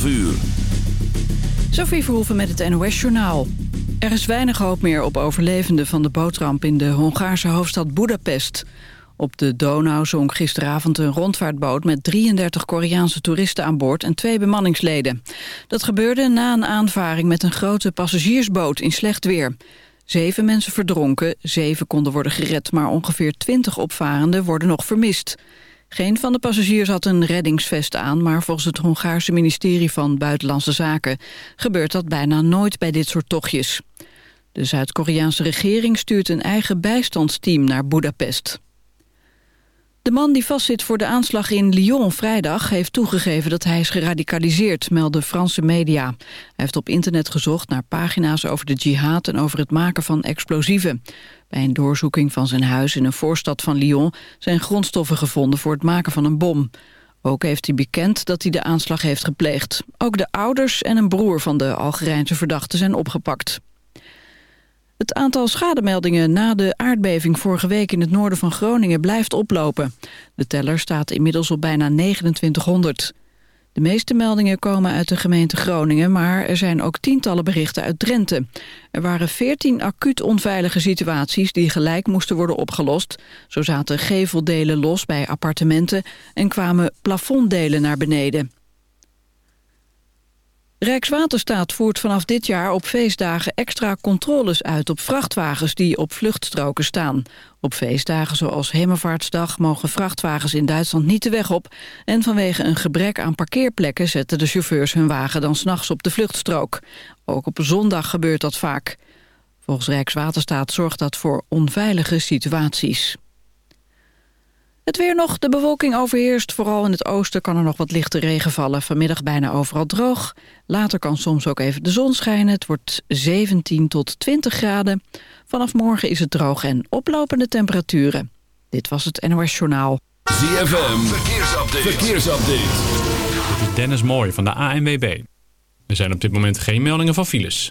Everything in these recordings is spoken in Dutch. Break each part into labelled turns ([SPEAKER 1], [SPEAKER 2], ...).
[SPEAKER 1] 12 uur.
[SPEAKER 2] Sophie Verhoeven met het NOS-journaal. Er is weinig hoop meer op overlevenden van de bootramp in de Hongaarse hoofdstad Budapest. Op de Donau zonk gisteravond een rondvaartboot met 33 Koreaanse toeristen aan boord en twee bemanningsleden. Dat gebeurde na een aanvaring met een grote passagiersboot in slecht weer. Zeven mensen verdronken, zeven konden worden gered, maar ongeveer 20 opvarenden worden nog vermist. Geen van de passagiers had een reddingsvest aan... maar volgens het Hongaarse ministerie van Buitenlandse Zaken... gebeurt dat bijna nooit bij dit soort tochtjes. De Zuid-Koreaanse regering stuurt een eigen bijstandsteam naar Budapest. De man die vastzit voor de aanslag in Lyon vrijdag... heeft toegegeven dat hij is geradicaliseerd, melden Franse media. Hij heeft op internet gezocht naar pagina's over de jihad... en over het maken van explosieven. Bij een doorzoeking van zijn huis in een voorstad van Lyon... zijn grondstoffen gevonden voor het maken van een bom. Ook heeft hij bekend dat hij de aanslag heeft gepleegd. Ook de ouders en een broer van de Algerijnse verdachte zijn opgepakt. Het aantal schademeldingen na de aardbeving vorige week in het noorden van Groningen blijft oplopen. De teller staat inmiddels op bijna 2900. De meeste meldingen komen uit de gemeente Groningen, maar er zijn ook tientallen berichten uit Drenthe. Er waren veertien acuut onveilige situaties die gelijk moesten worden opgelost. Zo zaten geveldelen los bij appartementen en kwamen plafonddelen naar beneden. Rijkswaterstaat voert vanaf dit jaar op feestdagen extra controles uit op vrachtwagens die op vluchtstroken staan. Op feestdagen zoals Hemelvaartsdag mogen vrachtwagens in Duitsland niet de weg op en vanwege een gebrek aan parkeerplekken zetten de chauffeurs hun wagen dan s'nachts op de vluchtstrook. Ook op zondag gebeurt dat vaak. Volgens Rijkswaterstaat zorgt dat voor onveilige situaties. Het weer nog, de bewolking overheerst. Vooral in het oosten kan er nog wat lichte regen vallen. Vanmiddag bijna overal droog. Later kan soms ook even de zon schijnen. Het wordt 17 tot 20 graden. Vanaf morgen is het droog en oplopende temperaturen. Dit was het NOS Journaal.
[SPEAKER 1] ZFM, verkeersupdate. verkeersupdate.
[SPEAKER 3] Dit is Dennis Mooij van de ANWB. Er zijn op dit moment geen meldingen van files.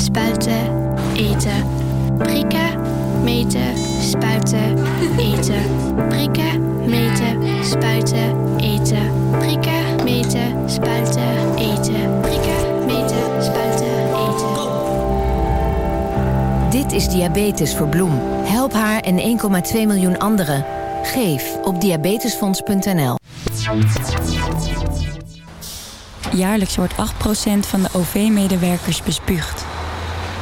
[SPEAKER 4] spuiten, eten. Prikken, meten, spuiten, eten. Prikken, meten, spuiten, eten. Prikken, meten, spuiten, eten. Prikken, meten, spuiten, eten.
[SPEAKER 5] Dit is Diabetes voor Bloem. Help haar en 1,2 miljoen anderen. Geef op diabetesfonds.nl.
[SPEAKER 6] Jaarlijks wordt 8% van de OV-medewerkers bespuugd.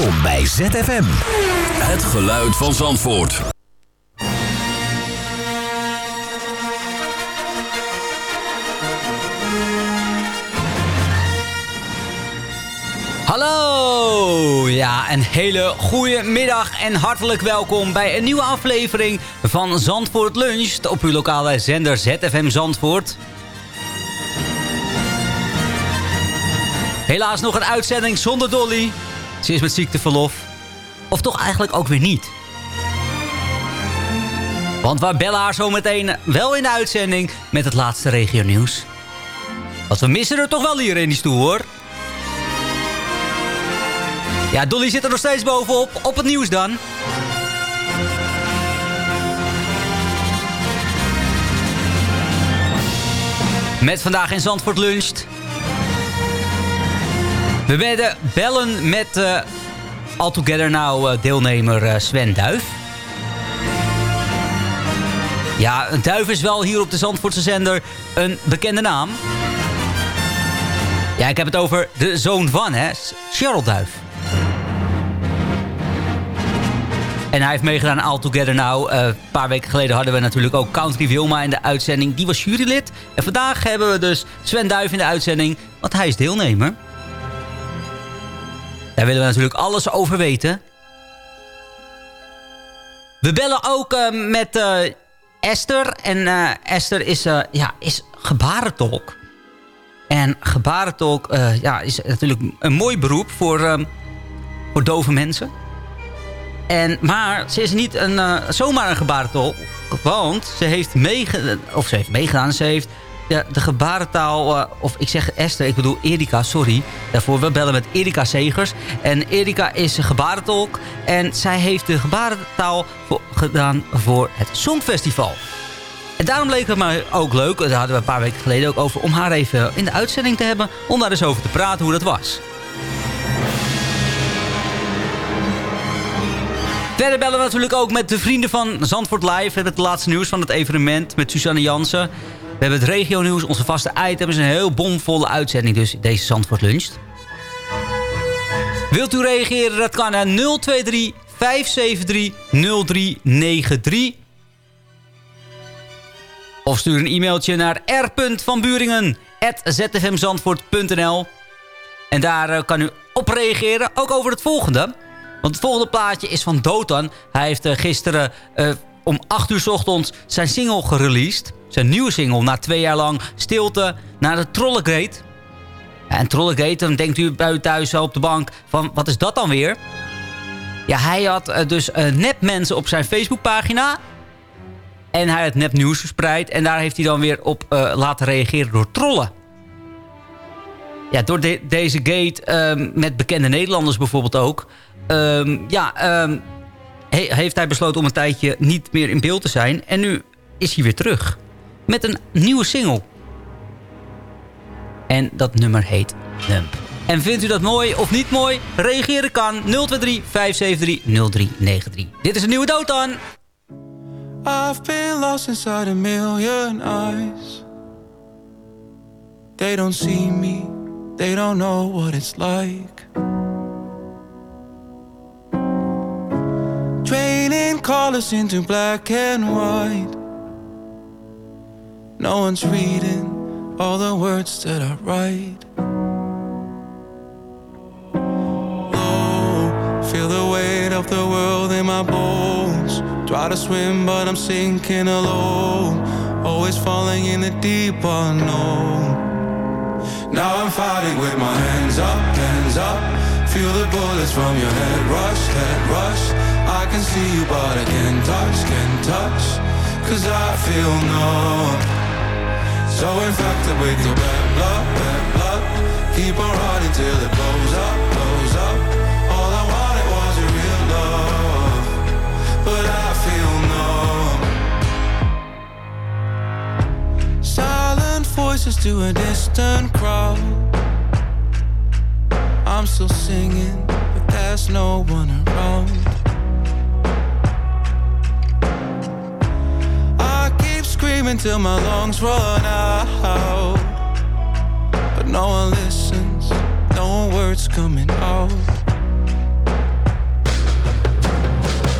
[SPEAKER 1] Welkom bij ZFM. Het geluid van Zandvoort.
[SPEAKER 7] Hallo! Ja, een hele goede middag en hartelijk welkom bij een nieuwe aflevering van Zandvoort Lunch op uw lokale zender ZFM Zandvoort. Helaas nog een uitzending zonder Dolly. Ze is met ziekteverlof. Of toch eigenlijk ook weer niet. Want we bellen haar zo meteen wel in de uitzending met het laatste regio nieuws. Want we missen er toch wel hier in die stoel hoor. Ja, Dolly zit er nog steeds bovenop. Op het nieuws dan. Met vandaag in Zandvoort luncht. We werden bellen met uh, All Together Now uh, deelnemer uh, Sven Duif. Ja, een duif is wel hier op de Zandvoortse zender een bekende naam. Ja, ik heb het over de zoon van, hè. Cheryl Duif. En hij heeft meegedaan All Together Now. Een paar weken geleden hadden we natuurlijk ook Country Wilma in de uitzending. Die was jurylid. En vandaag hebben we dus Sven Duif in de uitzending. Want hij is deelnemer. Daar willen we natuurlijk alles over weten. We bellen ook uh, met uh, Esther. En Esther is, ja, is gebarentolk. En gebarentolk ja, is natuurlijk een mooi beroep voor, voor dove mensen. En, maar ze is niet een, zomaar een gebarentolk. Want ze heeft meegedaan. Of ze heeft meegedaan. Ze heeft de, de gebarentaal. Uh, of ik zeg Esther, ik bedoel Erika, sorry. Daarvoor, we bellen met Erika Segers. En Erika is gebarentolk. En zij heeft de gebarentaal gedaan voor het Songfestival. En daarom leek het me ook leuk. Daar hadden we een paar weken geleden ook over. Om haar even in de uitzending te hebben. Om daar eens over te praten hoe dat was. Verder bellen we natuurlijk ook met de vrienden van Zandvoort Live. Met het laatste nieuws van het evenement met Suzanne Jansen. We hebben het regio nieuws, onze vaste items. Een heel bomvolle uitzending dus deze Zandvoort Lunch. Wilt u reageren? Dat kan naar 023 573 0393. Of stuur een e-mailtje naar r.vanburingen.zfmzandvoort.nl En daar kan u op reageren, ook over het volgende... Want het volgende plaatje is van Dotan. Hij heeft uh, gisteren uh, om 8 uur s ochtends zijn single gereleased. Zijn nieuwe single na twee jaar lang stilte naar de Trollegate. En Trollegate, dan denkt u bij u thuis op de bank van wat is dat dan weer? Ja, hij had uh, dus nepmensen op zijn Facebookpagina. En hij had nepnieuws verspreid. En daar heeft hij dan weer op laten reageren door trollen. Ja, door de, deze gate ehm, met bekende Nederlanders bijvoorbeeld ook... Um, ja, he, heeft hij besloten om een tijdje niet meer in beeld te zijn. En nu is hij weer terug. Met een nieuwe single. En dat nummer heet Nump. En vindt u dat mooi of niet mooi? Reageren kan 023 573 0393. Dit is een nieuwe dood dan.
[SPEAKER 8] I've lost inside a million eyes. They don't see me. They don't know what it's like. Training colors into black and white. No one's reading all the words that I write. Oh, feel the weight of the world in my bones. Try to swim, but I'm sinking alone. Always falling in the deep unknown. Now I'm fighting with my hands up, hands up. Feel the bullets from your head rush, head rush. I can see you, but I can't touch, can't touch. Cause I feel numb. So infected with your bad blood, bad blood. Keep on running till it blows up, blows up. All I wanted was your real love But I feel numb. Silent voices to a distant crowd. I'm still singing, but there's no one around. Till my lungs run out, but no one listens, no words coming out.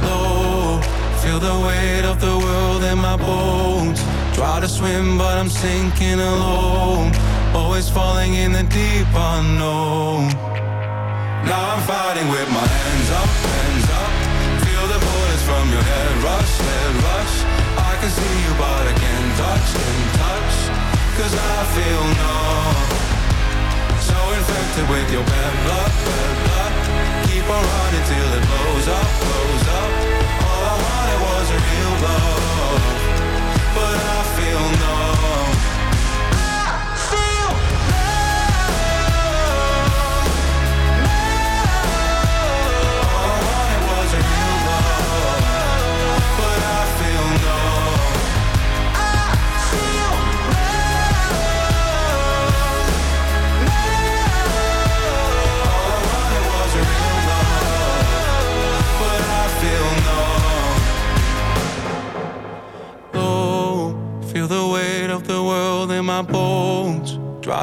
[SPEAKER 8] Low, feel the weight of the world in my bones. Try to swim, but I'm sinking alone. Always falling in the deep unknown. Now I'm fighting with my hands up, hands up. Feel the bullets from your head rush, head rush. I can see you, but I can't touch, can't touch. Cause I feel numb. So infected with your bad blood, bad blood. Keep on running till it blows up, blows up. All I wanted was a real love. But I feel numb.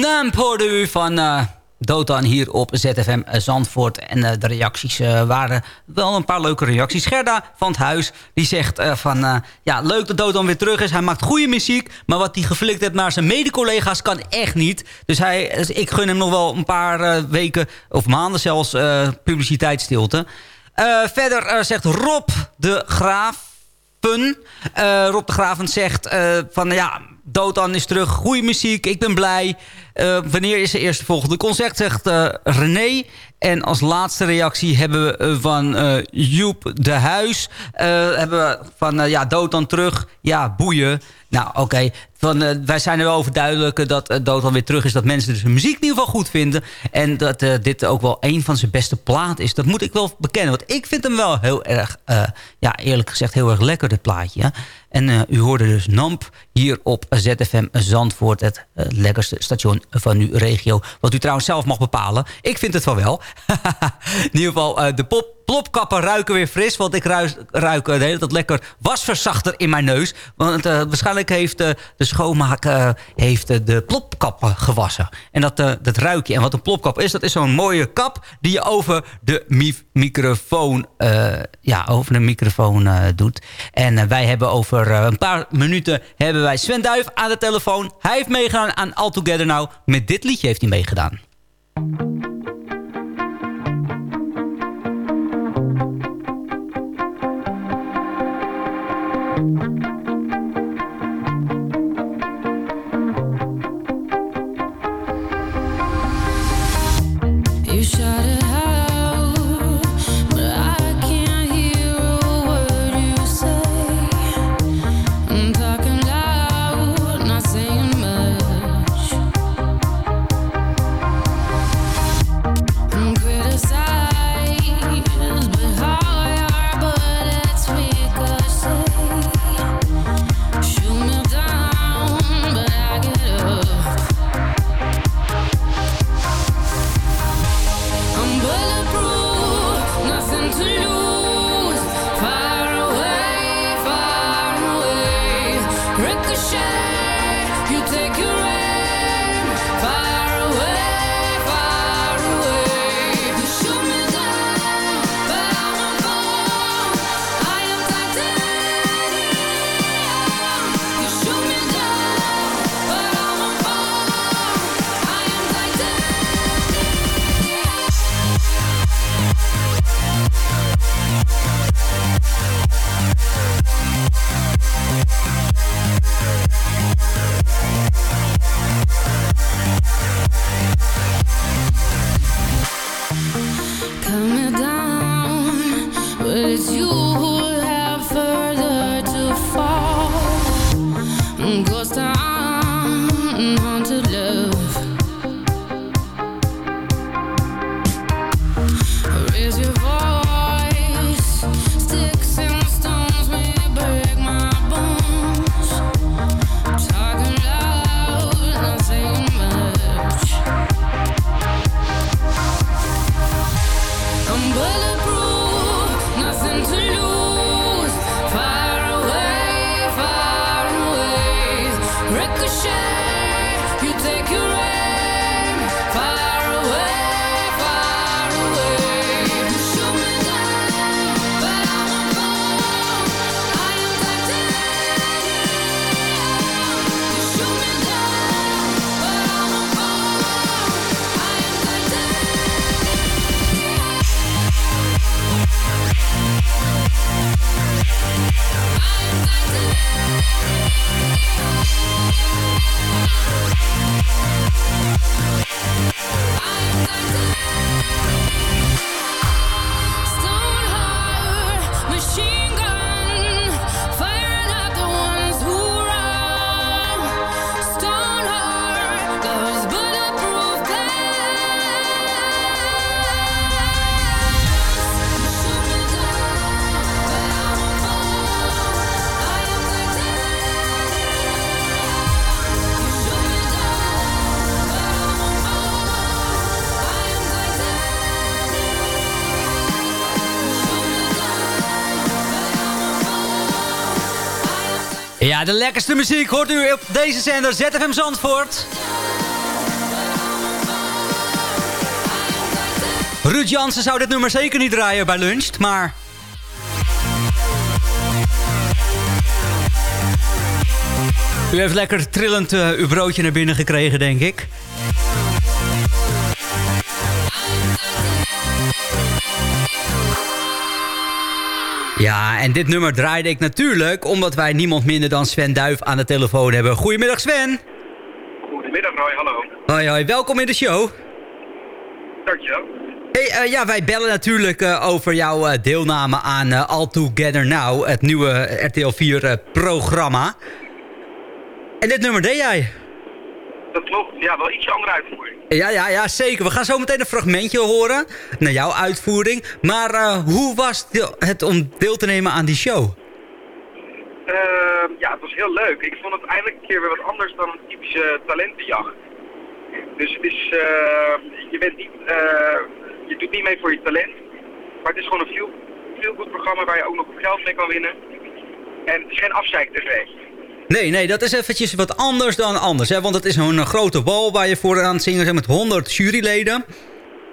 [SPEAKER 7] Naam u van eh Dotan hier op ZFM Zandvoort. En eh, de reacties eh, waren wel een paar leuke reacties. Gerda van het Huis die zegt eh, van... eh, ja, leuk dat Dotan weer terug is. Hij maakt goede muziek. Maar wat hij geflikt heeft naar zijn mede-collega's kan echt niet. Dus hij, dus ik gun hem nog wel een paar eh, weken of maanden zelfs eh publiciteitsstilte. Eh, verder eh, zegt Rob de Graaf... Eh, Rob de Graven zegt eh, van ja, Dotan is terug, goede muziek, ik ben blij. Eh, wanneer is de eerste volgende concert, zegt eh, René. En als laatste reactie hebben we eh, van Joep de Huis. hebben we van ja, Dotan terug, ja, boeien. Nou, oké. Van, eh, wij zijn er wel over duidelijk dat uh, Dotan weer terug is. Dat mensen dus de muziek in ieder geval goed vinden. En dat eh, dit ook wel een van zijn beste plaat is. Dat moet ik wel bekennen. Want ik vind hem wel heel erg, ja, eerlijk gezegd, heel erg lekker, dit plaatje. En u hoorde dus NAMP hier op ZFM Zandvoort. Het lekkerste station van uw regio. Wat u trouwens zelf mag bepalen. Ik vind het wel wel. in ieder geval, de pop plopkappen ruiken weer fris. Want ik ruik, ruik de hele tijd lekker wasverzachter in mijn neus. Want uh, waarschijnlijk heeft uh, de schoonmaak uh, heeft, de plopkappen gewassen. En dat, dat ruik je. En wat een plopkap is, dat is zo'n mooie kap... die je over de mi microfoon, ja, over de microfoon doet. En wij hebben over een paar minuten... hebben wij Sven Duif aan de telefoon. Hij heeft meegedaan aan All Together Now. Met dit liedje heeft hij meegedaan. De lekkerste muziek hoort u op deze zender ZFM Zandvoort. Ruud Jansen zou dit nummer zeker niet draaien bij lunch, maar... U heeft lekker trillend uh, uw broodje naar binnen gekregen, denk ik. Ja, en dit nummer draaide ik natuurlijk omdat wij niemand minder dan Sven Duif aan de telefoon hebben. Goedemiddag Sven.
[SPEAKER 9] Goedemiddag Roy, hallo.
[SPEAKER 7] Hoi hoi, welkom in de show.
[SPEAKER 9] Dankjewel.
[SPEAKER 7] Hey, uh, ja, wij bellen natuurlijk uh, over jouw uh, deelname aan All Together Now, het nieuwe RTL 4 programma. En dit nummer deed jij?
[SPEAKER 9] Dat klopt, ja, wel ietsje andere uitvoering.
[SPEAKER 7] Ja, ja, ja, zeker. We gaan zo meteen een fragmentje horen naar jouw uitvoering. Maar uh, hoe was het om deel te nemen aan die show?
[SPEAKER 9] Uh, ja, het was heel leuk. Ik vond het eindelijk een keer weer wat anders dan een typische talentenjacht. Dus het is, uh, je, bent niet, je doet niet mee voor je talent. Maar het is gewoon een veel, veel goed programma waar je ook nog geld mee kan winnen. En het is geen afzeik tv.
[SPEAKER 7] Nee, nee, dat is eventjes wat anders dan anders. Hè? Want het is een grote wal waar je voor aan het zingen bent met 100 juryleden.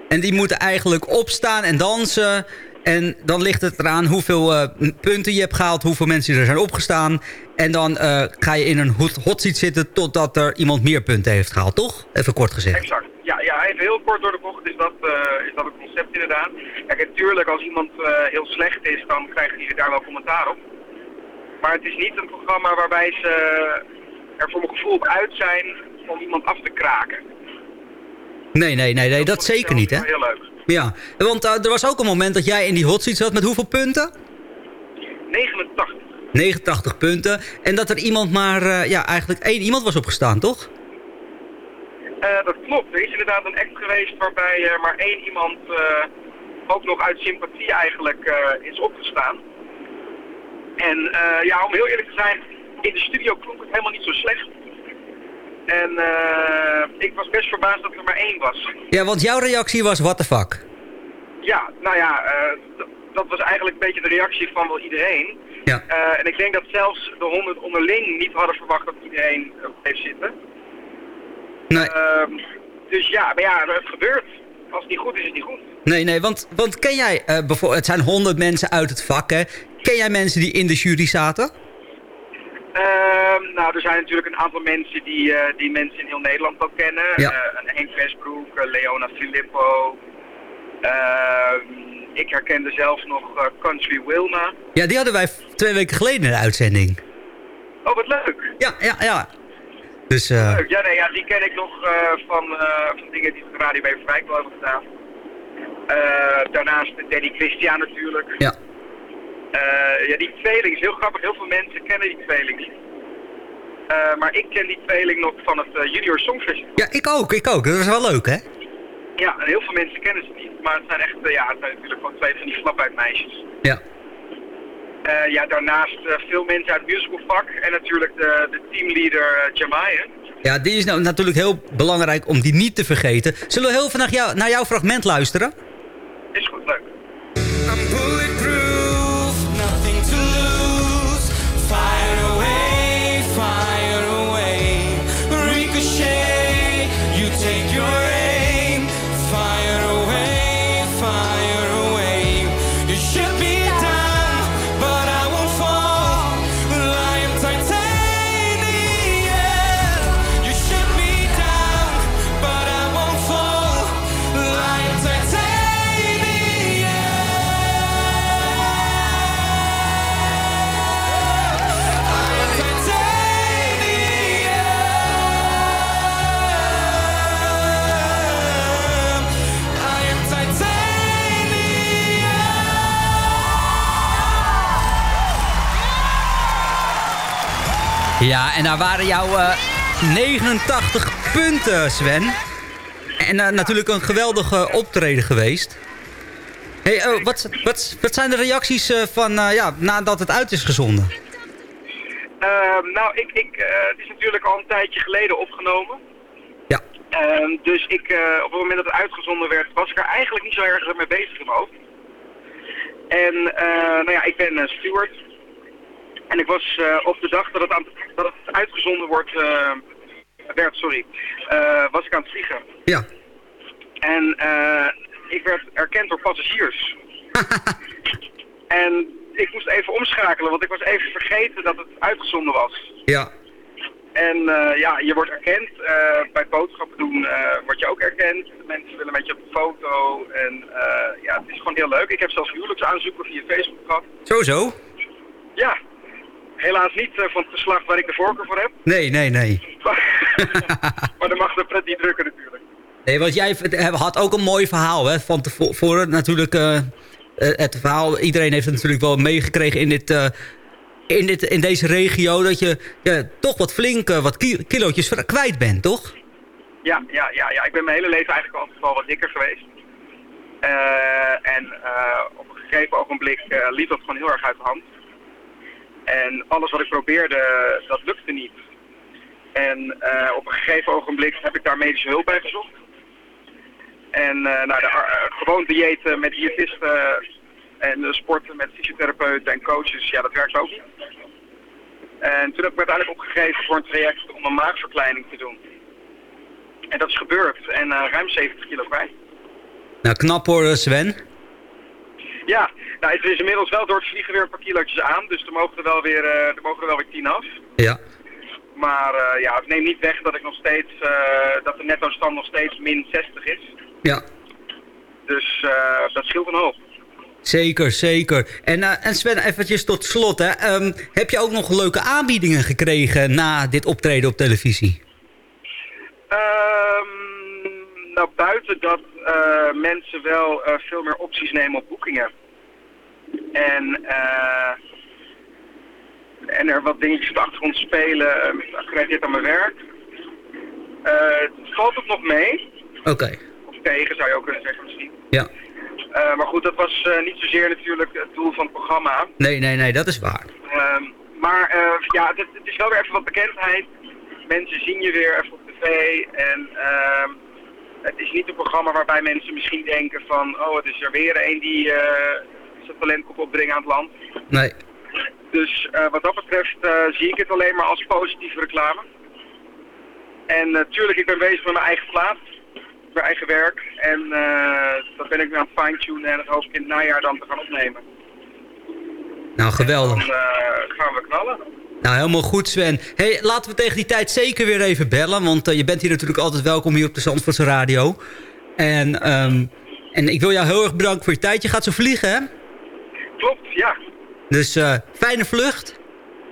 [SPEAKER 7] En die moeten eigenlijk opstaan en dansen. En dan ligt het eraan hoeveel uh, punten je hebt gehaald, hoeveel mensen er zijn opgestaan. En dan uh, ga je in een hot, seat zitten totdat er iemand meer punten heeft gehaald, toch? Even kort gezegd.
[SPEAKER 9] Exact. Ja, ja even heel kort door de bocht is dat, uh, is dat het concept inderdaad. Kijk, natuurlijk als iemand heel slecht is, dan krijgen die daar wel commentaar op. Maar het is niet een programma waarbij ze er voor mijn gevoel op uit zijn om iemand af te kraken.
[SPEAKER 7] Nee, nee, nee, nee dat, zeker niet, hè?
[SPEAKER 9] Heel leuk.
[SPEAKER 7] Ja, want uh, er was ook een moment dat jij in die hot seat zat met hoeveel punten?
[SPEAKER 9] 89.
[SPEAKER 7] 89 punten. En dat er iemand maar, uh, ja, eigenlijk één iemand was opgestaan, toch?
[SPEAKER 9] Uh, dat klopt. Er is inderdaad een act geweest waarbij maar één iemand ook nog uit sympathie eigenlijk is opgestaan. En uh, ja, om heel eerlijk te zijn, in de studio klonk het helemaal niet zo slecht. En uh, ik was best verbaasd dat er maar één was.
[SPEAKER 7] Ja, want jouw reactie was what the fuck?
[SPEAKER 9] Ja, nou ja, uh, dat was eigenlijk een beetje de reactie van wel iedereen.
[SPEAKER 7] Ja.
[SPEAKER 9] en ik denk dat zelfs de honderd onderling niet hadden verwacht dat iedereen bleef zitten.
[SPEAKER 7] Nee.
[SPEAKER 9] Ehm, dus ja, maar ja, het gebeurt. Als het niet goed is, is het niet goed.
[SPEAKER 7] Nee, nee, want, want ken jij, bijvoorbeeld, het zijn honderd mensen uit het vak, hè? Ken jij mensen die in de jury zaten?
[SPEAKER 9] Uh, nou, er zijn natuurlijk een aantal mensen die, uh, die mensen in heel Nederland ook kennen.
[SPEAKER 7] Ja.
[SPEAKER 9] Uh, Henk Westbroek, Leona Filippo. Ehm, ik herkende zelfs nog Country Wilma.
[SPEAKER 7] Ja, die hadden wij twee weken geleden in de uitzending.
[SPEAKER 9] Oh, wat leuk.
[SPEAKER 7] Ja, ja, ja. Dus,
[SPEAKER 9] leuk. Ja, nee, ja, die ken ik nog van, van dingen die op de Radio bij wel hebben gedaan. daarnaast Danny Christian natuurlijk.
[SPEAKER 7] Ja.
[SPEAKER 9] Ja, die tweeling is heel grappig. Heel veel mensen kennen die tweeling niet. Maar ik ken die tweeling nog van het Junior Songfestival.
[SPEAKER 7] Ja, ik ook, ik ook. Dat is wel leuk, hè?
[SPEAKER 9] Ja, en heel veel mensen kennen ze niet. Maar het zijn echt, ja, het zijn natuurlijk gewoon twee van die flap-uit-meisjes.
[SPEAKER 7] Ja.
[SPEAKER 9] Ja, daarnaast veel mensen uit het musicalvak. En natuurlijk de, de teamleader Jamaia.
[SPEAKER 7] Ja, die is nou natuurlijk heel belangrijk om die niet te vergeten. Zullen we heel veel naar, jou, naar jouw fragment luisteren?
[SPEAKER 9] Is goed, leuk.
[SPEAKER 7] Ja, en daar waren jouw uh, 89 punten, Sven. En uh, natuurlijk een geweldige optreden geweest. Hey, uh, wat, wat, wat zijn de reacties uh, van, ja, nadat het uit is gezonden?
[SPEAKER 9] Ehm, nou, ik, ik, het is natuurlijk al een tijdje geleden opgenomen.
[SPEAKER 7] Ja.
[SPEAKER 9] Ehm, dus ik, op het moment dat het uitgezonden werd, was ik er eigenlijk niet zo erg mee bezig in mijn hoofd. En, nou ja, ik ben steward En ik was eh, op de dag dat het, aan, dat het uitgezonden wordt, eh, werd, sorry, eh, was ik aan het vliegen.
[SPEAKER 7] Ja.
[SPEAKER 9] En ik werd erkend door passagiers. en ik moest even omschakelen, want ik was even vergeten dat het uitgezonden was.
[SPEAKER 7] Ja.
[SPEAKER 9] En ja, je wordt erkend. Bij boodschappen doen eh, word je ook erkend. Mensen willen met je op de foto. En ja, het is gewoon heel leuk. Ik heb zelfs huwelijksaanzoeken via Facebook gehad.
[SPEAKER 7] Sowieso?
[SPEAKER 9] Ja, helaas niet eh, van het geslacht waar ik de voorkeur voor heb.
[SPEAKER 7] Nee, nee, nee.
[SPEAKER 9] Maar dan mag de pret niet drukken natuurlijk.
[SPEAKER 7] Nee, want jij v- had ook een mooi verhaal, hè? Van tevoren natuurlijk... eh, eh, het verhaal, iedereen heeft het natuurlijk wel meegekregen in dit... eh, in, dit, in deze regio, dat je ja, toch wat flink eh, wat ki kilootjes kwijt bent, toch?
[SPEAKER 9] Ja, ja, ja, ja, ik ben mijn hele leven eigenlijk altijd wel wat dikker geweest. Eh, en eh, op een gegeven ogenblik eh, liep dat gewoon heel erg uit de hand. En alles wat ik probeerde, dat lukte niet. En eh, op een gegeven ogenblik heb ik daar medische hulp bij gezocht. En eh, nou, de, ar- gewoon diëten met diëtisten en eh, sporten met fysiotherapeuten en coaches, ja, dat werkt ook niet. En toen heb ik me uiteindelijk opgegeven voor een traject om een maagverkleining te doen. En dat is gebeurd. En eh, ruim 70 kilo kwijt.
[SPEAKER 7] Nou, knap hoor, eh, Sven.
[SPEAKER 9] Ja, nou, het is inmiddels wel door het vliegen weer een paar kilootjes aan. Dus er mogen er wel weer, eh, er mogen er wel weer 10 af.
[SPEAKER 7] Ja.
[SPEAKER 9] Maar eh, ja, het neemt niet weg dat ik nog steeds, eh, dat de netto stand nog steeds min 60 is.
[SPEAKER 7] Ja.
[SPEAKER 9] Dus dat scheelt een hoop.
[SPEAKER 7] Zeker, zeker. En, en Sven, eventjes tot slot. Hè. Ehm, heb je ook nog leuke aanbiedingen gekregen na dit optreden op televisie?
[SPEAKER 9] Ehm, nou, buiten dat mensen wel veel meer opties nemen op boekingen. En, eh, en er wat dingetjes op de achtergrond spelen, uh, gerelateerd aan mijn werk. Eh, valt het nog mee?
[SPEAKER 7] Oké.
[SPEAKER 9] Of tegen zou je ook kunnen zeggen misschien.
[SPEAKER 7] Ja.
[SPEAKER 9] Eh, maar goed, dat was niet zozeer natuurlijk het doel van het programma.
[SPEAKER 7] Nee, nee, nee, dat is waar.
[SPEAKER 9] Ehm, maar ja, het, het is wel weer even wat bekendheid. Mensen zien je weer even op tv. En ehm, het is niet een programma waarbij mensen misschien denken van... oh, het is er weer een die zijn talent komt opbrengen aan het land.
[SPEAKER 7] Nee.
[SPEAKER 9] Dus eh, wat dat betreft eh, zie ik het alleen maar als positieve reclame. En natuurlijk, ik ben bezig met mijn eigen plaat. Mijn eigen werk. En eh, dat ben ik nu aan het fine-tunen en dat hoop ik in het najaar dan te gaan opnemen.
[SPEAKER 7] Nou, geweldig.
[SPEAKER 9] Dan eh, gaan we knallen.
[SPEAKER 7] Nou, helemaal goed, Sven. Hey, laten we tegen die tijd zeker weer even bellen. Want eh, je bent hier natuurlijk altijd welkom hier op de Zandvoortse Radio. En, ehm, en ik wil jou heel erg bedanken voor je tijd. Je gaat zo vliegen, hè?
[SPEAKER 9] Klopt, ja.
[SPEAKER 7] Dus eh, fijne vlucht.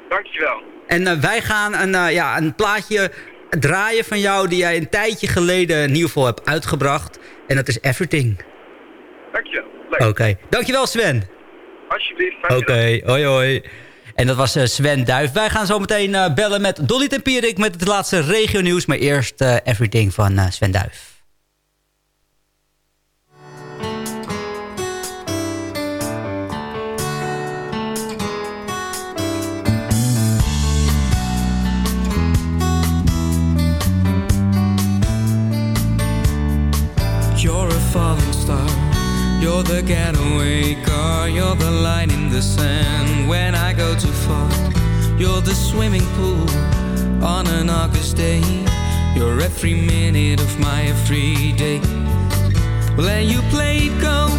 [SPEAKER 9] Dankjewel.
[SPEAKER 7] En eh, wij gaan een, eh, ja, een plaatje draaien van jou... die jij een tijdje geleden in ieder geval hebt uitgebracht. En dat is Everything.
[SPEAKER 9] Dankjewel.
[SPEAKER 7] Oké. Dankjewel, Sven.
[SPEAKER 9] Alsjeblieft.
[SPEAKER 7] Oké, hoi hoi. En dat was Sven Duif. Wij gaan zo meteen bellen met Dolly Tempierik met het laatste regionieuws. Maar eerst Everything van Sven Duif.
[SPEAKER 10] You're a falling star. You're the getaway car. You're the line in the sand when I go too far. You're the swimming pool on an August day. You're every minute of my everyday. Well, and you play it cool,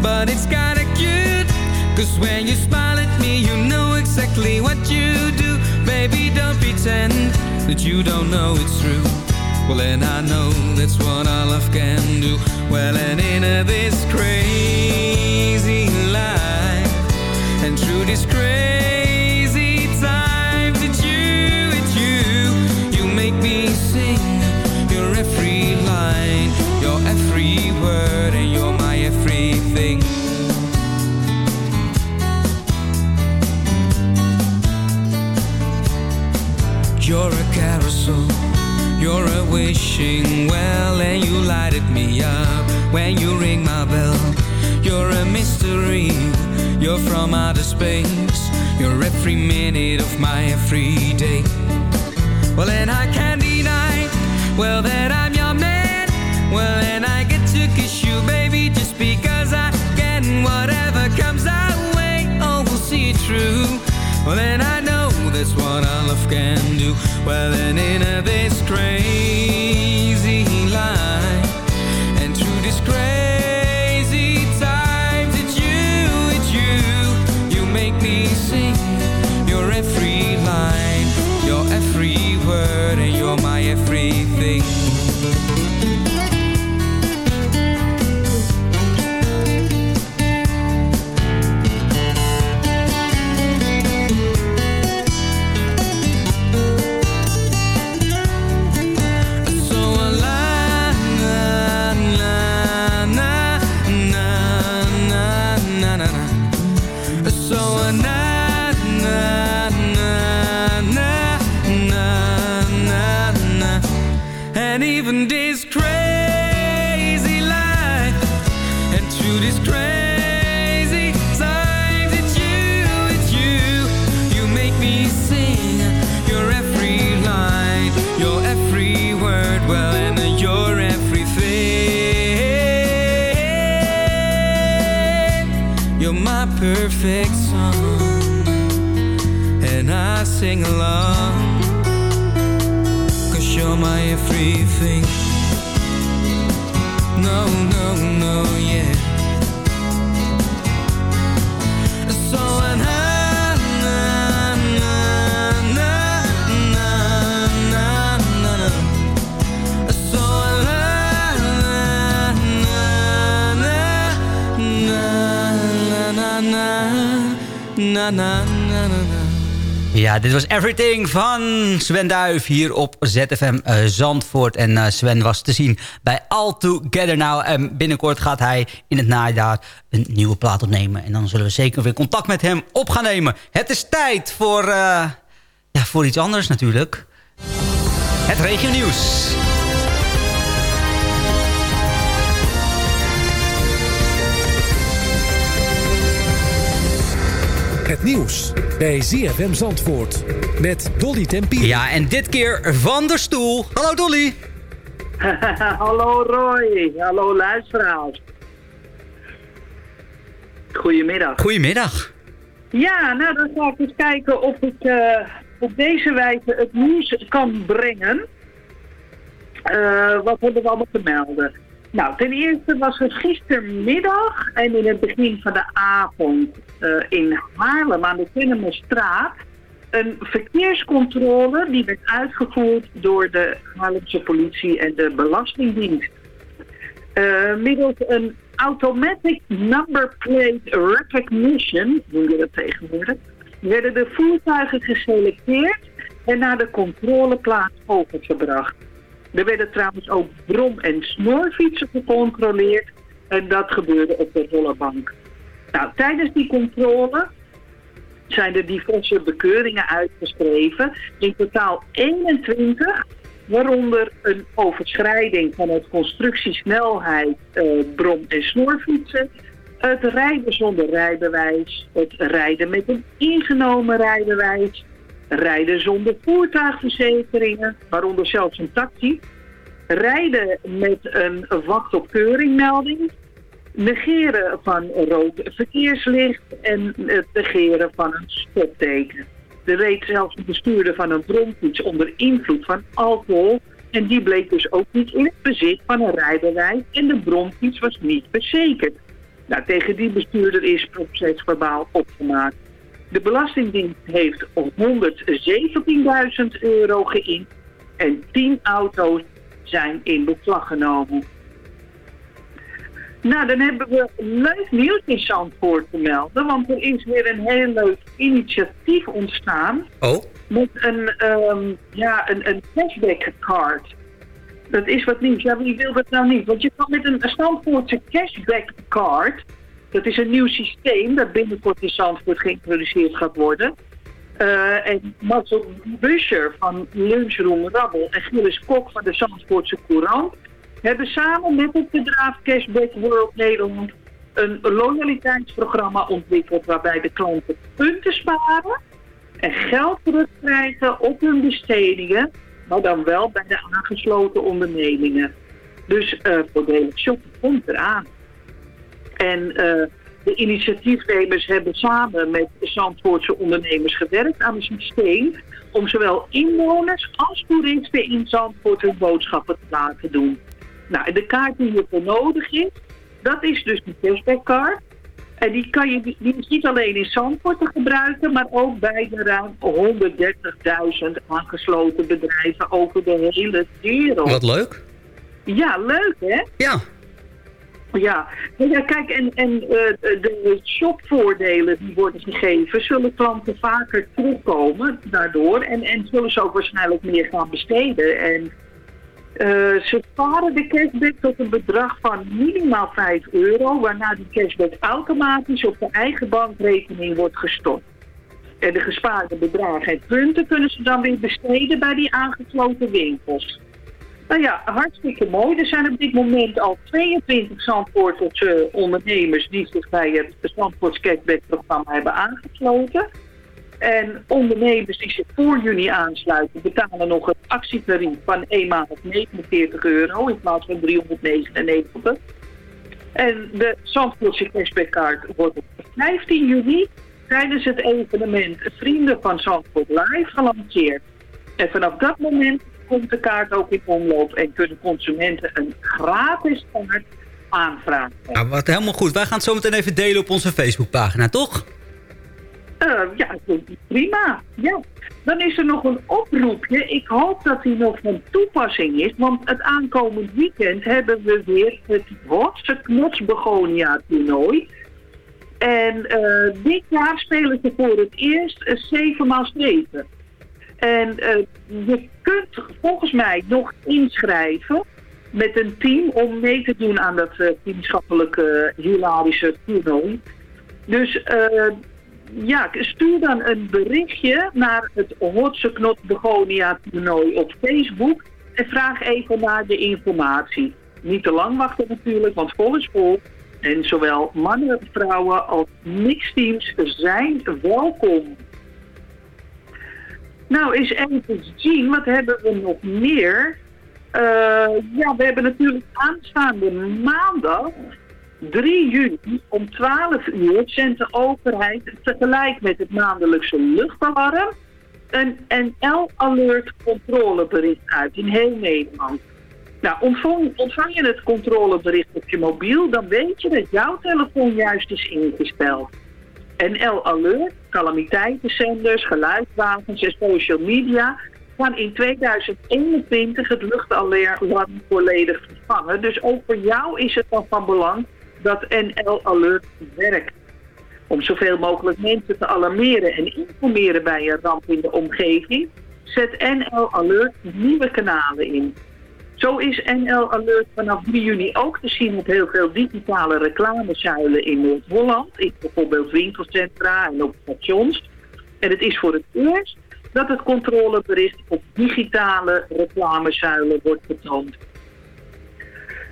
[SPEAKER 10] but it's kinda cute. Cause when you smile at me, you know exactly what you do. Baby, don't pretend that you don't know it's true. Well, and I know that's what our love can do. Well, and in this crazy life, and through this crazy time, that you, it's you, you make me sing your every line, your every word, wishing well and you lighted me up when you ring my bell. You're a mystery, you're from outer space. You're every minute of my everyday. Well, and I can't deny, well, that I'm your man. Well, and I get to kiss you, baby, just because I can. Whatever comes our way, oh, we'll see it through. Well, then I know that's what our love can do. Well, then in this crazy sing along Cause you're my everything No, no, no, yeah So when I Na na
[SPEAKER 7] Ja, dit was Everything van Sven Duif hier op ZFM eh, Zandvoort. En eh, Sven was te zien bij All Together Now. En binnenkort gaat hij in het najaar een nieuwe plaat opnemen. En dan zullen we zeker weer contact met hem op gaan nemen. Het is tijd voor, eh, ja, voor iets anders natuurlijk. Het regio
[SPEAKER 11] Het nieuws bij ZFM Zandvoort met Dolly Tempierik.
[SPEAKER 7] Ja, en dit keer van de stoel. Hallo Dolly.
[SPEAKER 12] Hallo Roy, hallo luisteraars. Goedemiddag.
[SPEAKER 7] Goedemiddag.
[SPEAKER 12] Ja, nou dan ga ik eens kijken of ik eh, op deze wijze het nieuws kan brengen. Eh, wat hebben we allemaal te melden? Nou, ten eerste was er gistermiddag en in het begin van de avond eh, in Haarlem aan de Kennemerstraat een verkeerscontrole die werd uitgevoerd door de Haarlemse politie en de Belastingdienst. Eh, middels een automatic number plate recognition, noem je dat tegenwoordig, werden de voertuigen geselecteerd en naar de controleplaats overgebracht. Er werden trouwens ook brom- en snorfietsen gecontroleerd en dat gebeurde op de rollenbank. Nou, tijdens die controle zijn er diverse bekeuringen uitgeschreven. In totaal 21, waaronder een overschrijding van het constructiesnelheid eh, brom- en snorfietsen, het rijden zonder rijbewijs, het rijden met een ingenomen rijbewijs, rijden zonder voertuigverzekeringen, waaronder zelfs een taxi, rijden met een wacht op keuringmelding, negeren van rood verkeerslicht en het negeren van een stopteken. Er reed zelfs een bestuurder van een bromfiets onder invloed van alcohol en die bleek dus ook niet in het bezit van een rijbewijs en de bromfiets was niet verzekerd. Nou, tegen die bestuurder is procesverbaal opgemaakt. De Belastingdienst heeft 117.000 euro geïnd en 10 auto's zijn in beslag genomen. Nou, dan hebben we leuk nieuws in Zandvoort te melden, want er is weer een heel leuk initiatief ontstaan
[SPEAKER 7] Oh?
[SPEAKER 12] met een, ehm, ja, een, een cashback card. Dat is wat nieuws. Ja, wie wil dat nou niet? Want je kan met een Zandvoortse cashback card, dat is een nieuw systeem dat binnenkort in Zandvoort geïntroduceerd gaat worden. Eh, en Marcel Buscher van Lunchroom Rabbel en Gilles Kok van de Zandvoortse Courant hebben samen met het bedrijf Cashback World Nederland een loyaliteitsprogramma ontwikkeld waarbij de klanten punten sparen en geld terugkrijgen op hun bestedingen, maar dan wel bij de aangesloten ondernemingen. Dus uh, voordelig shoppen komt eraan. En uh, de initiatiefnemers hebben samen met Zandvoortse ondernemers gewerkt aan een systeem om zowel inwoners als toeristen in Zandvoort hun boodschappen te laten doen. Nou, en de kaart die hiervoor nodig is, dat is dus de cashbackkaart. En die, kan je, die is niet alleen in Zandvoort te gebruiken, maar ook bij de ruim 130.000 aangesloten bedrijven over de hele wereld.
[SPEAKER 7] Wat leuk.
[SPEAKER 12] Ja, leuk hè?
[SPEAKER 7] Ja.
[SPEAKER 12] Ja, Nou ja kijk, en, en eh, de shopvoordelen die worden gegeven, zullen klanten vaker terugkomen daardoor. En, en zullen ze ook waarschijnlijk meer gaan besteden. En eh, ze sparen de cashback tot een bedrag van minimaal 5 euro, waarna die cashback automatisch op de eigen bankrekening wordt gestort. En de gespaarde bedragen en punten kunnen ze dan weer besteden bij die aangesloten winkels. Nou ja, hartstikke mooi. Er zijn op dit moment al 22 Zandvoortse ondernemers die zich bij het Zandvoorts Cashback programma hebben aangesloten. En ondernemers die zich voor juni aansluiten betalen nog een actietarief van eenmalig 49 euro in plaats van 399. En de Zandvoortse cashbackkaart wordt op 15 juni tijdens het evenement Vrienden van Zandvoort Live gelanceerd. En vanaf dat moment komt de kaart ook in omloop en kunnen consumenten een gratis kaart aanvragen.
[SPEAKER 7] Nou, wat helemaal goed. Wij gaan het zo meteen even delen op onze Facebookpagina, toch?
[SPEAKER 12] Uh, ja, prima. Ja. Dan is er nog een oproepje. Ik hoop dat die nog van toepassing is. Want het aankomend weekend hebben we weer het Hotse Knotsbegonia toernooi. En uh, dit jaar spelen ze voor het eerst 7 x 7 En uh, je kunt volgens mij nog inschrijven met een team om mee te doen aan dat uh, vriendschappelijke hilarische toernooi. Dus ja, stuur dan een berichtje naar het Hotse Knot Begonia toernooi op Facebook en vraag even naar de informatie. Niet te lang wachten natuurlijk, want vol vol. En zowel mannen, vrouwen als mixteams zijn welkom. Nou, eens even zien, wat hebben we nog meer? Uh, ja, we hebben natuurlijk aanstaande maandag 3 juni om 12 uur zendt de overheid tegelijk met het maandelijkse luchtalarm een NL-alert controlebericht uit in heel Nederland. Nou, ontvang, ontvang je het controlebericht op je mobiel, dan weet je dat jouw telefoon juist is ingesteld. NL Alert, calamiteitenzenders, geluidswagens en social media gaan in 2021 het luchtalarm volledig vervangen. Dus ook voor jou is het dan van belang dat NL Alert werkt. Om zoveel mogelijk mensen te alarmeren en informeren bij een ramp in de omgeving, zet NL Alert nieuwe kanalen in. Zo is NL Alert vanaf 3 juni ook te zien op heel veel digitale reclamezuilen in Noord-Holland. In bijvoorbeeld winkelcentra en op stations. En het is voor het eerst dat het controlebericht op digitale reclamezuilen wordt getoond.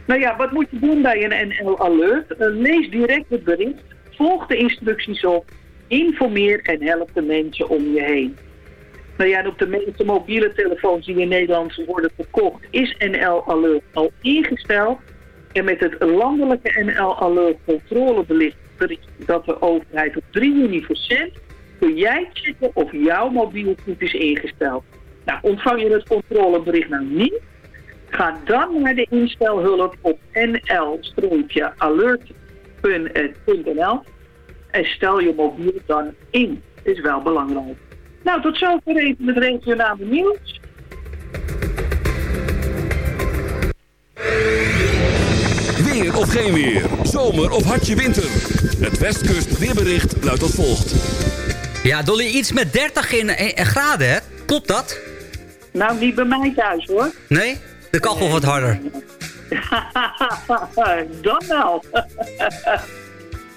[SPEAKER 12] Nou ja, wat moet je doen bij een NL Alert? Uh, lees direct het bericht, volg de instructies op, informeer en help de mensen om je heen. Nou ja, op de meeste mobiele telefoons die in Nederland worden verkocht is NL Alert al ingesteld. En met het landelijke NL Alert controlebericht dat de overheid op 3 juni kun jij checken of jouw mobiel goed is ingesteld. Nou, ontvang je het controlebericht nou niet, Ga dan naar de instelhulp op nl-alert.nl en stel je mobiel dan in. Is wel belangrijk. Nou, tot zover even het regionale nieuws.
[SPEAKER 1] Weer of geen weer, zomer of hartje winter. Het Westkust weerbericht luidt als volgt.
[SPEAKER 7] Ja, Dolly, iets met 30 in, in graden, hè? Klopt dat?
[SPEAKER 12] Nou, niet bij mij thuis, hoor.
[SPEAKER 7] Nee? De kachel wat harder.
[SPEAKER 12] Dan wel.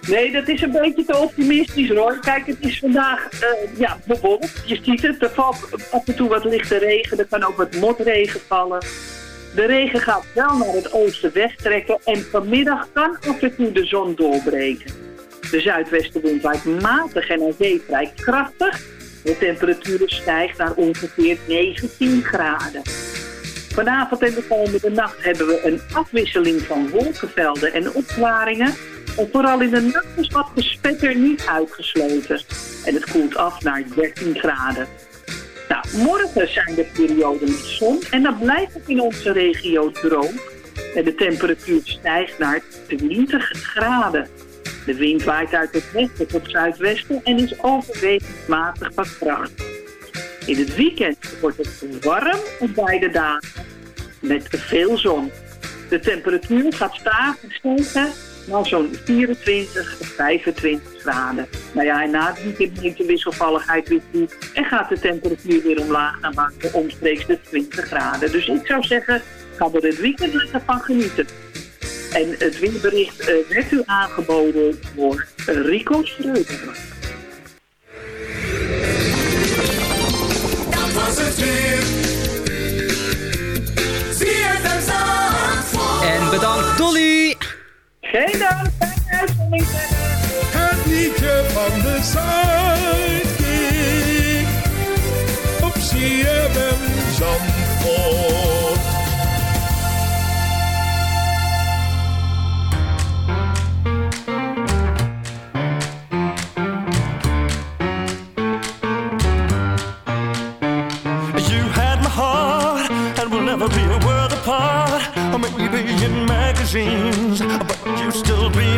[SPEAKER 12] nee, dat is een beetje te optimistisch hoor. Kijk, het is vandaag, uh, ja, bijvoorbeeld, je ziet het, er valt af en toe wat lichte regen, er kan ook wat motregen vallen. De regen gaat wel naar het oosten wegtrekken en vanmiddag kan af en toe de zon doorbreken. De zuidwestenwind waait matig en aan zee vrij krachtig. De temperatuur stijgt naar ongeveer 19 graden. Vanavond en de komende nacht hebben we een afwisseling van wolkenvelden en opklaringen. En vooral in de nacht is wat gespetter niet uitgesloten. En het koelt af naar 13 graden. Nou, morgen zijn de perioden met zon en dan blijft het in onze regio droog. En de temperatuur stijgt naar 20 graden. De wind waait uit het westen tot zuidwesten en is overwegend matig van kracht. In het weekend wordt het warm op beide dagen met veel zon. De temperatuur gaat stijgen naar zo'n 24 of 25 graden. Nou ja, en na het weekend neemt de wisselvalligheid weer toe en gaat de temperatuur weer omlaag naar maken omstreeks de 20 graden. Dus ik zou zeggen, ga er het weekend lekker van genieten. En het weerbericht uh, werd u aangeboden door Rico Schreuder.
[SPEAKER 13] Dat was het weer.
[SPEAKER 7] En bedankt Dolly.
[SPEAKER 12] Geen dank, fijne uitzending.
[SPEAKER 13] Het liedje van de Zuidkiek. Op CFM Zandvoort.
[SPEAKER 10] You had my heart, and we'll never be a world apart. Or maybe in magazines, but you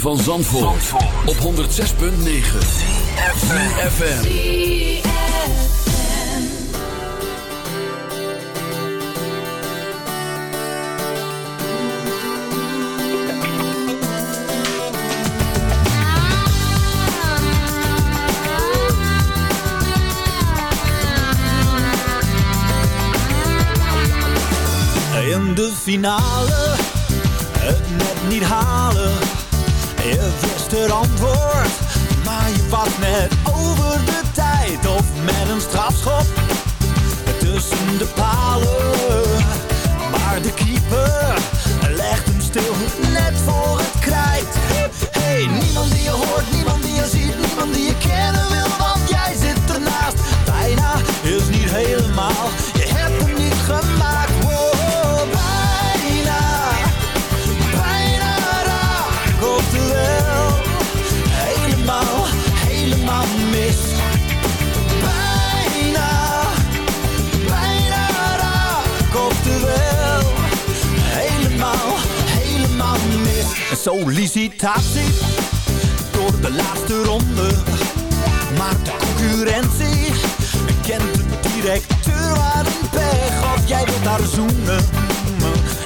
[SPEAKER 1] Van Zandvoort, op 106.9 FM.
[SPEAKER 14] In de finale, het net niet halen. Maar je was net over de tijd. Of met een strafschop tussen de palen. Maar de keeper sollicitatie door de laatste ronde. Maar de concurrentie kent de directeur aan een pech. Of jij wilt haar zoenen.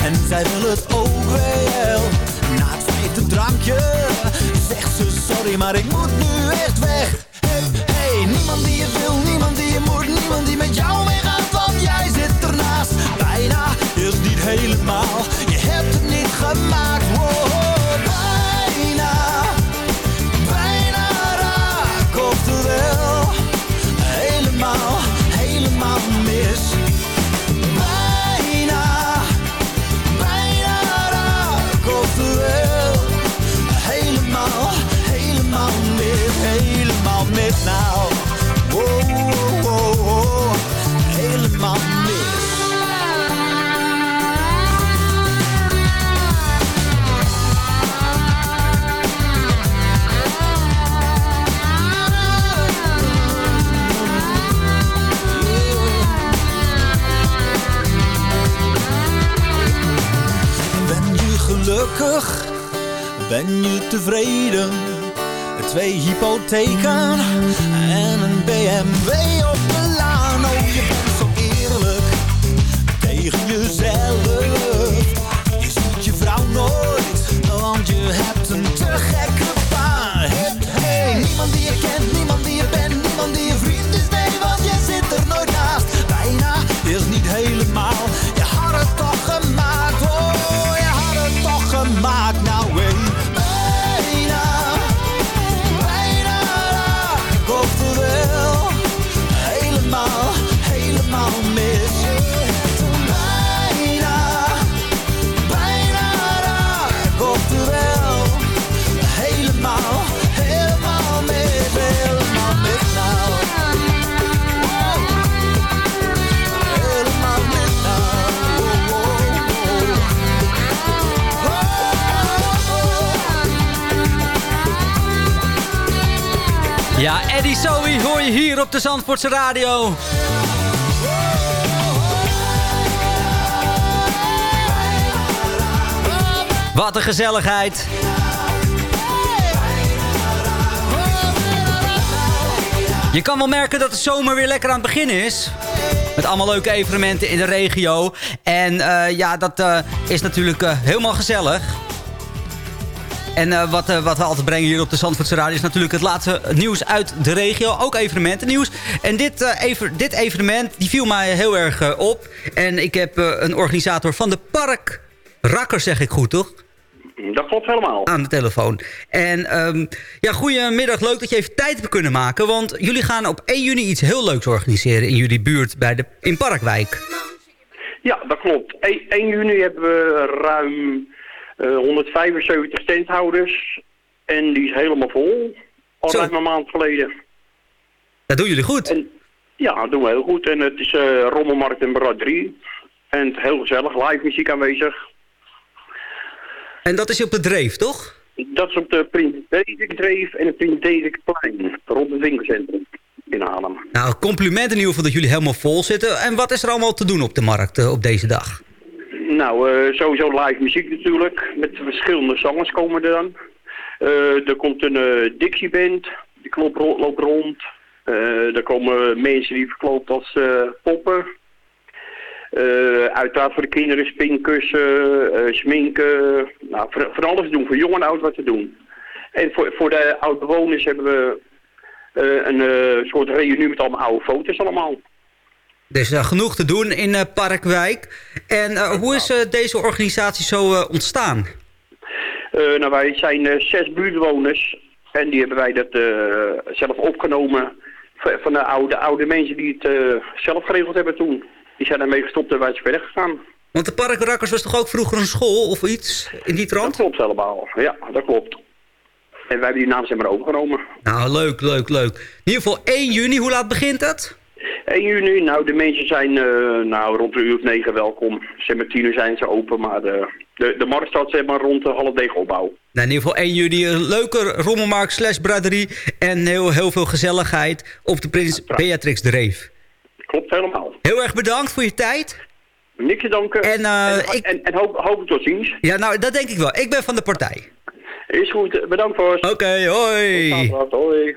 [SPEAKER 14] En zij wil het ook wel. Na het vijfde drankje zegt ze sorry, maar ik moet nu echt weg. Hey, hey, niemand die je wil, niemand die je moet, niemand die met jou meegaat, want jij zit ernaast. Bijna is niet helemaal, Ben je tevreden? Twee hypotheken en een BMW op
[SPEAKER 7] Ja, Eddie Zoe hoor je hier op de Zandvoortse Radio. Wat een gezelligheid. Je kan wel merken dat de zomer weer lekker aan het beginnen is. Met allemaal leuke evenementen in de regio. En eh, ja, dat eh, is natuurlijk eh, helemaal gezellig. En eh, wat, eh, wat we altijd brengen hier op de Zandvoortse Radio... is natuurlijk het laatste nieuws uit de regio. Ook evenementennieuws. En dit, eh, even, dit evenement die viel mij heel erg op. En ik heb een organisator van de Park Rakker, zeg ik goed, toch?
[SPEAKER 15] Dat klopt helemaal.
[SPEAKER 7] Aan de telefoon. En ehm, ja, goedemiddag. Leuk dat je even tijd hebt kunnen maken. Want jullie gaan op 1 juni iets heel leuks organiseren... in jullie buurt bij de, in Parkwijk.
[SPEAKER 15] Ja, dat klopt. 1, 1 juni hebben we ruim 175 standhouders. En die is helemaal vol. Al
[SPEAKER 7] Zo.
[SPEAKER 15] ruim een maand geleden.
[SPEAKER 7] Dat doen jullie goed.
[SPEAKER 15] ja, dat doen we heel goed. En het is eh, Rommelmarkt en Brad 3. En het heel gezellig. Live muziek aanwezig.
[SPEAKER 7] En dat is op de Dreef, toch?
[SPEAKER 15] Dat is op de Prins Dedek Dreef en het Prins Dedekplein. Rond het winkelcentrum in Haarlem.
[SPEAKER 7] Nou, complimenten in ieder geval dat jullie helemaal vol zitten. En wat is er allemaal te doen op de markt eh, op deze dag?
[SPEAKER 15] Nou, eh, sowieso live muziek natuurlijk. Met verschillende zangers komen er dan. Eh, er komt een eh Dixie-band. Die klopt, ro- loopt rond. Er komen mensen die verklopt als poppen. Uiteraard voor de kinderen spinkussen, sminken. Nou, voor, voor alles doen. Voor jong en oud wat te doen. En voor, voor de oud-bewoners hebben we een soort reunie met allemaal oude foto's allemaal.
[SPEAKER 7] Dus eh, genoeg te doen in eh, Parkwijk. En eh, hoe is deze organisatie zo ontstaan?
[SPEAKER 15] Nou, wij zijn zes buurtbewoners en die hebben wij dat zelf opgenomen van de oude, oude mensen die het zelf geregeld hebben toen. Die zijn daarmee gestopt en wij zijn verder gegaan.
[SPEAKER 7] Want de Parkrakkers was toch ook vroeger een school of iets in die trant?
[SPEAKER 15] Dat klopt helemaal. Ja, dat klopt. En wij hebben die naam zeg maar overgenomen.
[SPEAKER 7] Nou, leuk, leuk, leuk. In ieder geval 1 juni, hoe laat begint het?
[SPEAKER 15] 1 juni, nou de mensen zijn eh, nou, rond de uur of negen welkom. Zeg maar tien uur zijn ze open, maar de, de, de markt staat zeg maar rond de half negen opbouw.
[SPEAKER 7] Nou, in ieder geval 1 juli een leuke rommelmarkt slash braderie. En heel, heel veel gezelligheid op de Prins Beatrix Dreef.
[SPEAKER 15] Klopt helemaal.
[SPEAKER 7] Heel erg bedankt voor je tijd.
[SPEAKER 15] Niks te danken.
[SPEAKER 7] En, eh,
[SPEAKER 15] en,
[SPEAKER 7] ik...
[SPEAKER 15] en, en hoop, hoop tot ziens.
[SPEAKER 7] Ja, nou, dat denk ik wel. Ik ben van de partij.
[SPEAKER 15] Is goed, bedankt voor.
[SPEAKER 7] Oké, hoi.
[SPEAKER 15] Tot hoi.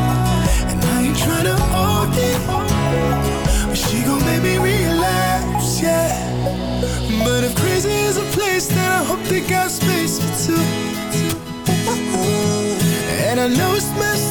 [SPEAKER 16] Is a place, then I hope they got space for two. And I know it's messed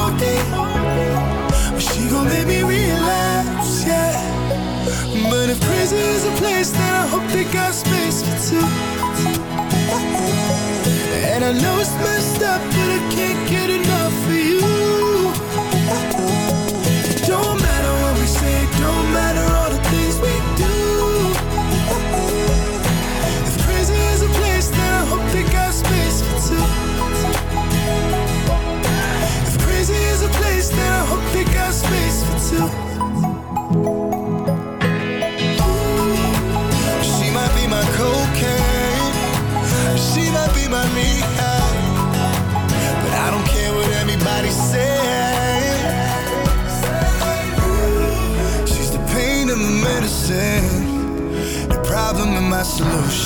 [SPEAKER 16] she gon' make me relapse, yeah. But if crazy is a place, then I hope they got space for two. And I know it's messed up, but I can't get enough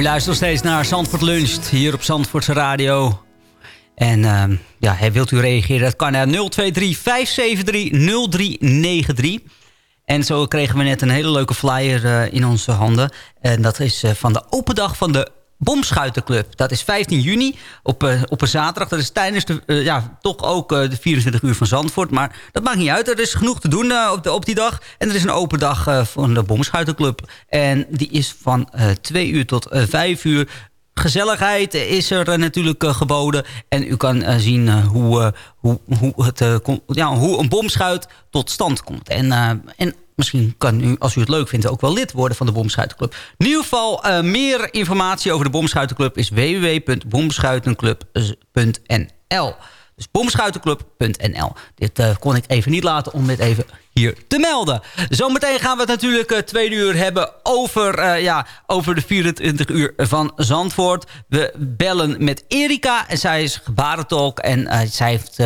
[SPEAKER 7] U luistert nog steeds naar Zandvoort Luncht hier op Zandvoortse Radio. En ehm, ja, wilt u reageren? Dat kan naar 023 573 0393. En zo kregen we net een hele leuke flyer eh, in onze handen. En dat is eh, van de open dag van de Bomschuitenclub. Dat is 15 juni op, eh, op een zaterdag. Dat is tijdens de, eh, ja, toch ook eh, de 24 uur van Zandvoort. Maar dat maakt niet uit. Er is genoeg te doen op, de, op die dag. En er is een open dag van de Bomschuitenclub. En die is van eh 2 uur tot eh 5 uur. Gezelligheid is er natuurlijk geboden. En u kan zien hoe, hoe, hoe, het, ja, hoe een bomschuit tot stand komt. En, en misschien kan u, als u het leuk vindt, ook wel lid worden van de Bomschuitenclub. In ieder geval, eh, meer informatie over de Bomschuitenclub is www.bomschuitenclub.nl. Dus bomschuitenclub.nl. Dit eh, kon ik even niet laten om dit even te melden. Zometeen gaan we het natuurlijk uh, tweede uur hebben over, uh, ja, over de 24 uur van Zandvoort. We bellen met Erika en zij is gebarentolk. En uh, zij heeft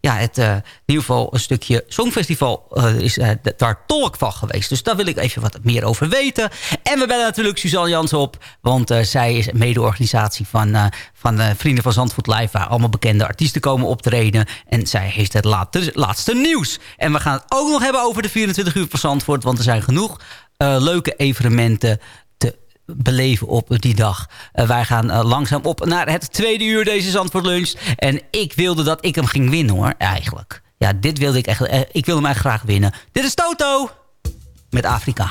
[SPEAKER 7] ja, het, in ieder geval een stukje Songfestival is daar tolk van geweest. Dus daar wil ik even wat meer over weten. En we bellen natuurlijk Suzanne Jans op. Want zij is mede-organisatie van, van Vrienden van Zandvoort Live... waar allemaal bekende artiesten komen optreden. En zij heeft het laatste, laatste nieuws. En we gaan het ook nog hebben over de 24 uur van Zandvoort. Want er zijn genoeg uh, leuke evenementen te beleven op die dag. Uh, wij gaan uh, langzaam op naar het tweede uur deze Zandvoort lunch. En ik wilde dat ik hem ging winnen hoor, eigenlijk. Ja, dit wilde ik echt. ik wilde hem echt graag winnen. Dit is Toto met Afrika.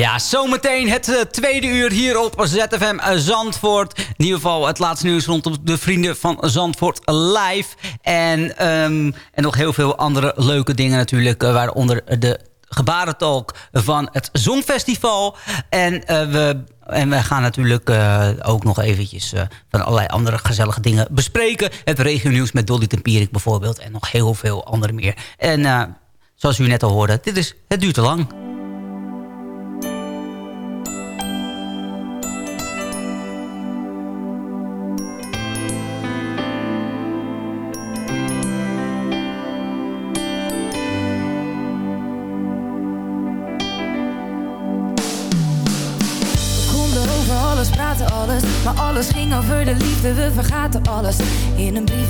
[SPEAKER 7] Ja, zometeen het uh, tweede uur hier op ZFM uh, Zandvoort. In ieder geval het laatste nieuws rondom de vrienden van Zandvoort live. En, um, en nog heel veel andere leuke dingen natuurlijk. Uh, waaronder de gebarentalk van het Zongfestival. En we... En we gaan natuurlijk ook nog eventjes van allerlei andere gezellige dingen bespreken. Het regionieuws met Dolly Tempierik bijvoorbeeld. En nog heel veel andere meer. En zoals u net al hoorde, dit is Het Duurt Te Lang.
[SPEAKER 17] Liefde, we vergaten alles. In een brief, een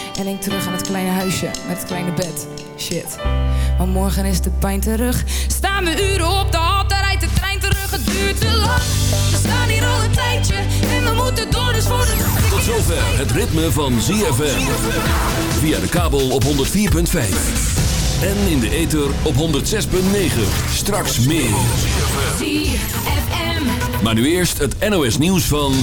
[SPEAKER 17] En denk terug aan het kleine huisje met het kleine bed. Shit. Maar morgen is de pijn terug. Staan we uren op de hal, daar rijdt de trein terug. Het duurt te lang. We staan hier al een tijdje en we moeten door, dus voor de...
[SPEAKER 1] Tot zover het ritme van ZFM. Via de kabel op 104.5. En in de ether op 106.9. Straks meer.
[SPEAKER 17] ZFM.
[SPEAKER 1] Maar nu eerst het NOS nieuws van...